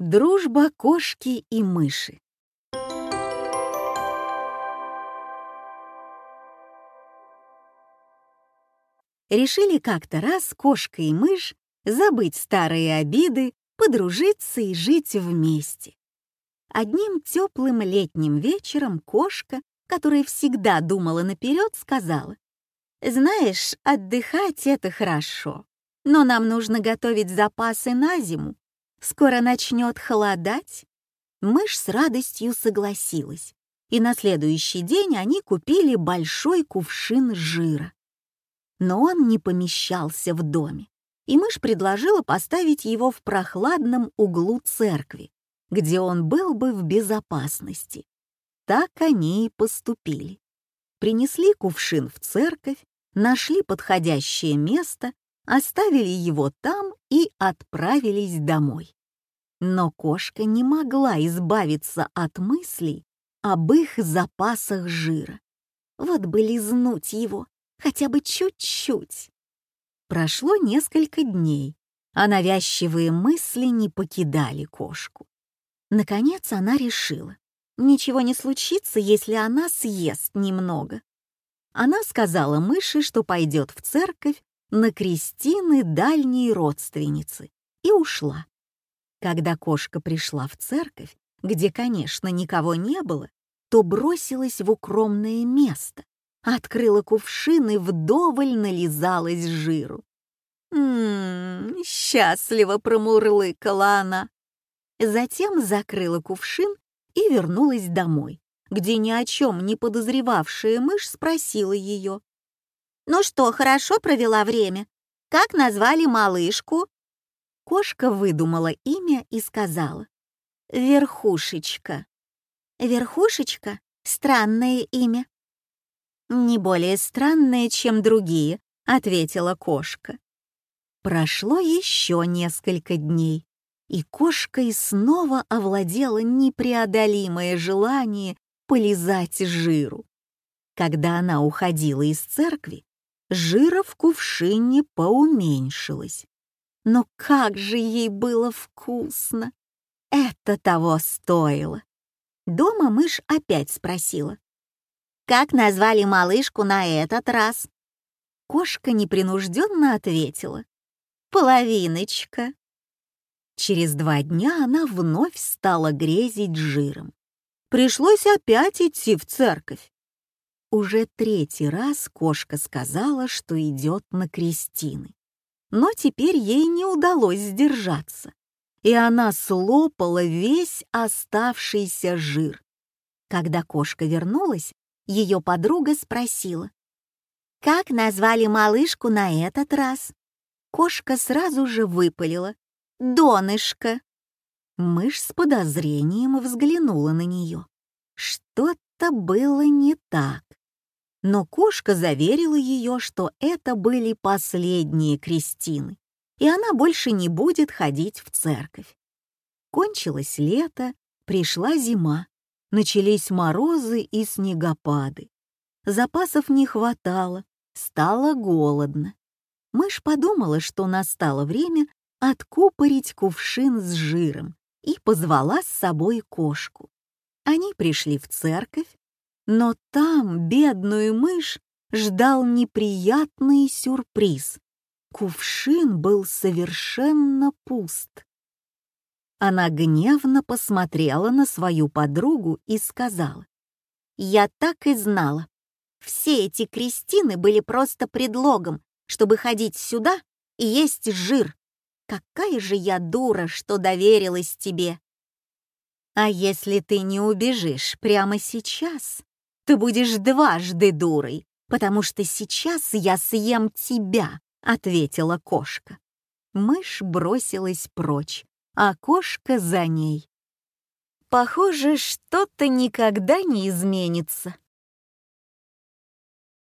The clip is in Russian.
Дружба кошки и мыши. Решили как-то раз кошка и мышь забыть старые обиды, подружиться и жить вместе. Одним теплым летним вечером кошка, которая всегда думала наперед, сказала, «Знаешь, отдыхать — это хорошо, но нам нужно готовить запасы на зиму. Скоро начнет холодать». Мышь с радостью согласилась, и на следующий день они купили большой кувшин жира. Но он не помещался в доме, и мышь предложила поставить его в прохладном углу церкви, где он был бы в безопасности. Так они и поступили. Принесли кувшин в церковь, нашли подходящее место, оставили его там и отправились домой. Но кошка не могла избавиться от мыслей об их запасах жира. Вот бы лизнуть его, хотя бы чуть-чуть. Прошло несколько дней, а навязчивые мысли не покидали кошку. Наконец она решила, ничего не случится, если она съест немного. Она сказала мыши, что пойдет в церковь на крестины дальней родственницы, и ушла. Когда кошка пришла в церковь, где, конечно, никого не было, то бросилась в укромное место, открыла кувшин и вдоволь нализалась жиру. «М-м-м», счастливо промурлыкала она. Затем закрыла кувшин и вернулась домой, где ни о чем не подозревавшая мышь спросила ее. «Ну что, хорошо провела время? Как назвали малышку?» Кошка выдумала имя и сказала. «Верхушечка». «Верхушечка? Странное имя». «Не более странное, чем другие», — ответила кошка. Прошло еще несколько дней, и кошкой снова овладело непреодолимое желание полизать жиру. Когда она уходила из церкви, жира в кувшине поуменьшилась. Но как же ей было вкусно! Это того стоило. Дома мышь опять спросила. «Как назвали малышку на этот раз?» Кошка непринужденно ответила. «Половиночка». Через два дня она вновь стала грезить жиром. Пришлось опять идти в церковь. Уже третий раз кошка сказала, что идет на крестины но теперь ей не удалось сдержаться, и она слопала весь оставшийся жир. Когда кошка вернулась, ее подруга спросила, «Как назвали малышку на этот раз?» Кошка сразу же выпалила, «Донышко». Мышь с подозрением взглянула на нее. Что-то было не так но кошка заверила ее, что это были последние крестины, и она больше не будет ходить в церковь. Кончилось лето, пришла зима, начались морозы и снегопады. Запасов не хватало, стало голодно. Мышь подумала, что настало время откупорить кувшин с жиром и позвала с собой кошку. Они пришли в церковь, но там бедную мышь ждал неприятный сюрприз. Кувшин был совершенно пуст. Она гневно посмотрела на свою подругу и сказала, «Я так и знала. Все эти крестины были просто предлогом, чтобы ходить сюда и есть жир. Какая же я дура, что доверилась тебе!» «А если ты не убежишь прямо сейчас?» Ты будешь дважды дурой, потому что сейчас я съем тебя», — ответила кошка. Мышь бросилась прочь, а кошка за ней. Похоже, что-то никогда не изменится.